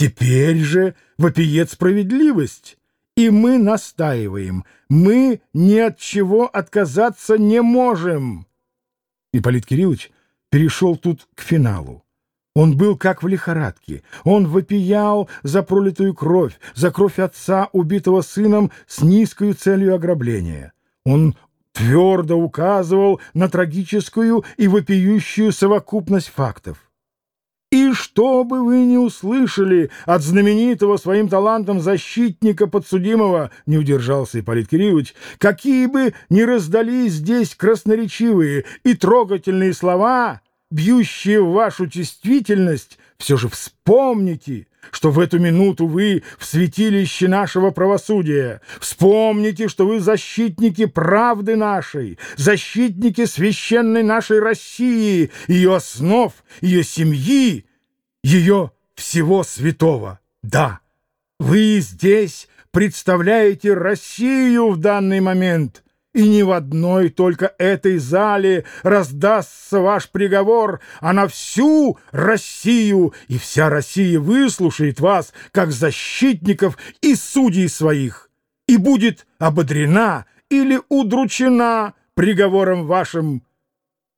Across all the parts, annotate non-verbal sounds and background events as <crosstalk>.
Теперь же вопиет справедливость, и мы настаиваем, мы ни от чего отказаться не можем. Ипполит Кириллович перешел тут к финалу. Он был как в лихорадке. Он вопиял за пролитую кровь, за кровь отца, убитого сыном с низкой целью ограбления. Он твердо указывал на трагическую и вопиющую совокупность фактов. И что бы вы ни услышали от знаменитого своим талантом защитника подсудимого, не удержался Ипполит Кириллович, какие бы ни раздались здесь красноречивые и трогательные слова, бьющие в вашу чувствительность, все же вспомните, что в эту минуту вы в святилище нашего правосудия. Вспомните, что вы защитники правды нашей, защитники священной нашей России, ее основ, ее семьи, ее всего святого. Да, вы здесь представляете Россию в данный момент — и ни в одной только этой зале раздастся ваш приговор, а на всю Россию, и вся Россия выслушает вас, как защитников и судей своих, и будет ободрена или удручена приговором вашим.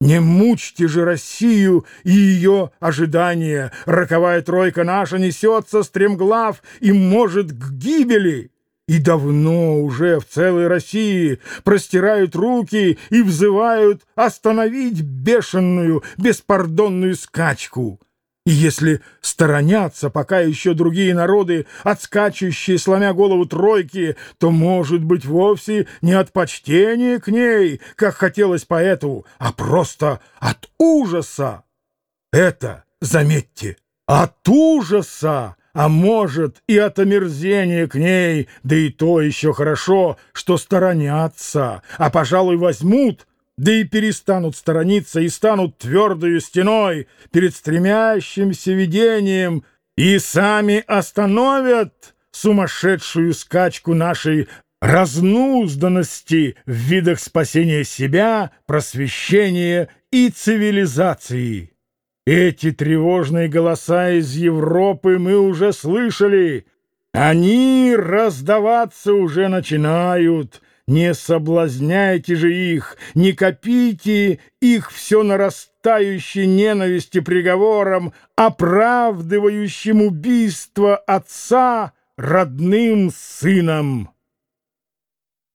Не мучьте же Россию и ее ожидания. Роковая тройка наша несется стремглав и может к гибели. И давно уже в целой России простирают руки и взывают остановить бешеную, беспардонную скачку. И если сторонятся пока еще другие народы, отскачущие, сломя голову тройки, то, может быть, вовсе не от почтения к ней, как хотелось поэту, а просто от ужаса. Это, заметьте, от ужаса! А может и от омерзения к ней, да и то еще хорошо, что сторонятся, а, пожалуй, возьмут, да и перестанут сторониться и станут твердою стеной перед стремящимся видением и сами остановят сумасшедшую скачку нашей разнузданности в видах спасения себя, просвещения и цивилизации. Эти тревожные голоса из Европы мы уже слышали. Они раздаваться уже начинают. Не соблазняйте же их, не копите их все нарастающей ненависти приговором, оправдывающим убийство отца родным сыном.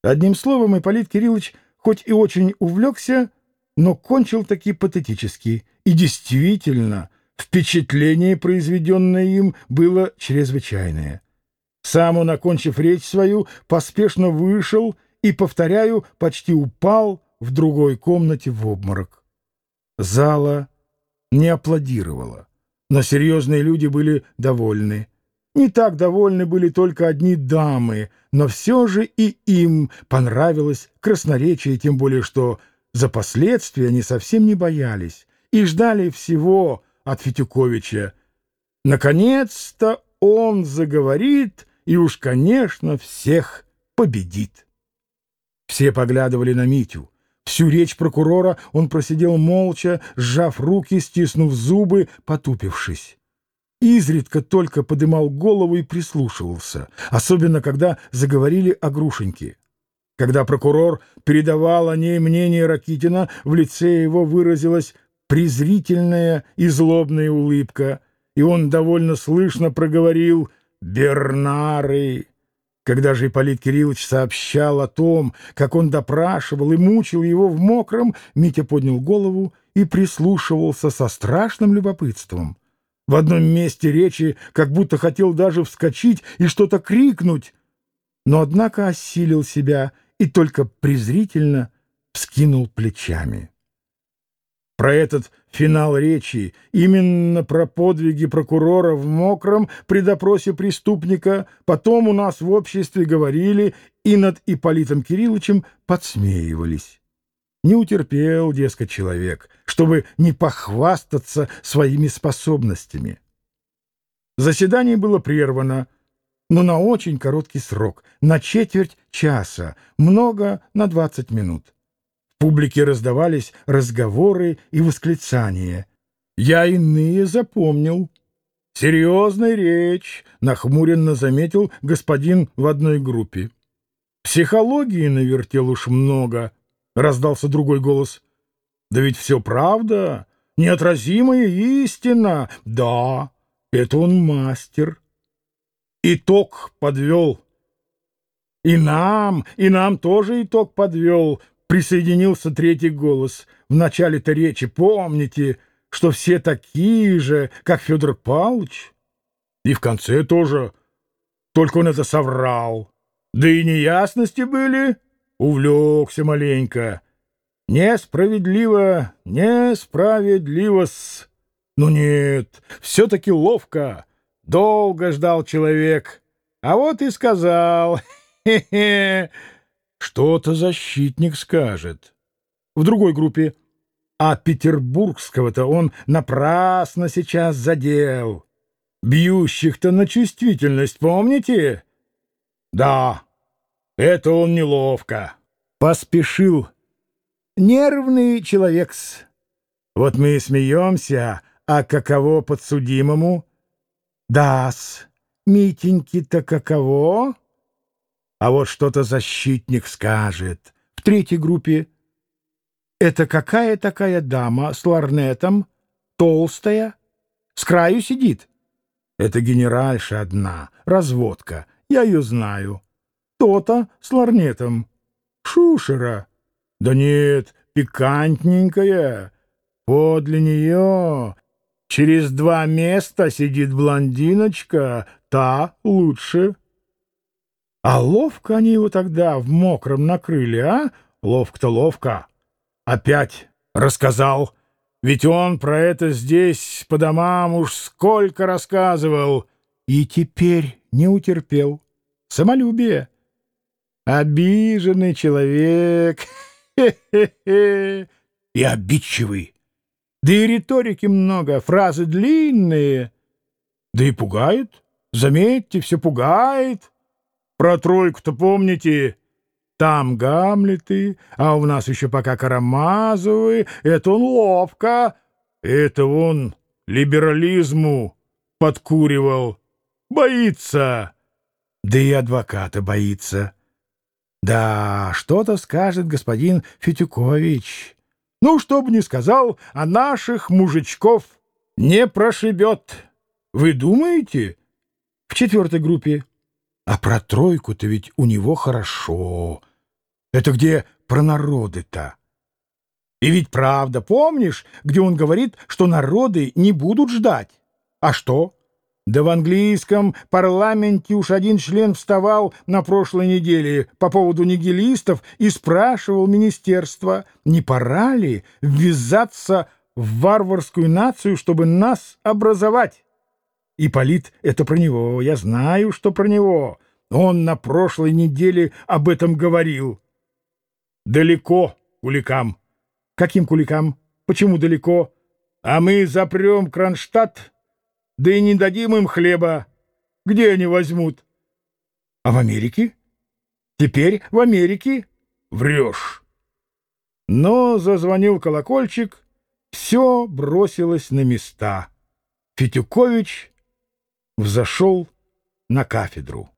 Одним словом, Ипполит Кириллович хоть и очень увлекся, но кончил таки патетически. И действительно, впечатление, произведенное им, было чрезвычайное. Сам он, окончив речь свою, поспешно вышел и, повторяю, почти упал в другой комнате в обморок. Зала не аплодировала, но серьезные люди были довольны. Не так довольны были только одни дамы, но все же и им понравилось красноречие, тем более что за последствия они совсем не боялись и ждали всего от Фетюковича. Наконец-то он заговорит и уж, конечно, всех победит. Все поглядывали на Митю. Всю речь прокурора он просидел молча, сжав руки, стиснув зубы, потупившись. Изредка только подымал голову и прислушивался, особенно когда заговорили о Грушеньке. Когда прокурор передавал о ней мнение Ракитина, в лице его выразилась презрительная и злобная улыбка, и он довольно слышно проговорил «Бернары». Когда же Ипполит Кириллович сообщал о том, как он допрашивал и мучил его в мокром, Митя поднял голову и прислушивался со страшным любопытством. В одном месте речи как будто хотел даже вскочить и что-то крикнуть, но, однако, осилил себя — и только презрительно вскинул плечами. Про этот финал речи, именно про подвиги прокурора в мокром при допросе преступника, потом у нас в обществе говорили и над Ипполитом Кирилловичем подсмеивались. Не утерпел, дескать, человек, чтобы не похвастаться своими способностями. Заседание было прервано, но на очень короткий срок, на четверть часа, много на двадцать минут. Публике раздавались разговоры и восклицания. Я иные запомнил. Серьезная речь, нахмуренно заметил господин в одной группе. Психологии навертел уж много, раздался другой голос. Да ведь все правда, неотразимая истина. Да, это он мастер. Итог подвел. И нам, и нам тоже итог подвел. Присоединился третий голос. В начале-то речи, помните, что все такие же, как Федор Павлович. И в конце тоже. Только он это соврал. Да и неясности были. Увлекся маленько. Несправедливо, несправедливо-с. Ну нет, все-таки ловко. Долго ждал человек. А вот и сказал. <laughs> Хе-хе. Что-то защитник скажет. В другой группе а петербургского-то он напрасно сейчас задел. Бьющих-то на чувствительность, помните? Да, это он неловко. Поспешил. Нервный человек-с. Вот мы и смеемся, а каково подсудимому? Да-с, Митеньки-то каково? А вот что-то защитник скажет. В третьей группе — это какая такая дама с ларнетом, толстая, с краю сидит? Это генеральша одна, разводка, я ее знаю. То-то с ларнетом. Шушера. Да нет, пикантненькая. Подле нее через два места сидит блондиночка, та лучше. А ловко они его тогда в мокром накрыли, а? Ловко-то ловко. Опять рассказал. Ведь он про это здесь по домам уж сколько рассказывал. И теперь не утерпел. Самолюбие. Обиженный человек. И обидчивый. Да и риторики много, фразы длинные. Да и пугает. Заметьте, все пугает. Про тройку-то помните? Там Гамлеты, а у нас еще пока Карамазовы. Это он ловко. Это он либерализму подкуривал. Боится. Да и адвоката боится. Да, что-то скажет господин Фетюкович. Ну, что бы ни сказал, а наших мужичков не прошибет. Вы думаете? В четвертой группе. А про тройку-то ведь у него хорошо. Это где про народы-то? И ведь правда, помнишь, где он говорит, что народы не будут ждать? А что? Да в английском парламенте уж один член вставал на прошлой неделе по поводу нигилистов и спрашивал министерство, не пора ли ввязаться в варварскую нацию, чтобы нас образовать. И Полит это про него, я знаю, что про него. Он на прошлой неделе об этом говорил. Далеко куликам. Каким куликам? Почему далеко? А мы запрем Кронштадт, да и не дадим им хлеба. Где они возьмут? А в Америке? Теперь в Америке? Врешь. Но зазвонил колокольчик, все бросилось на места. Фетюкович взошел на кафедру.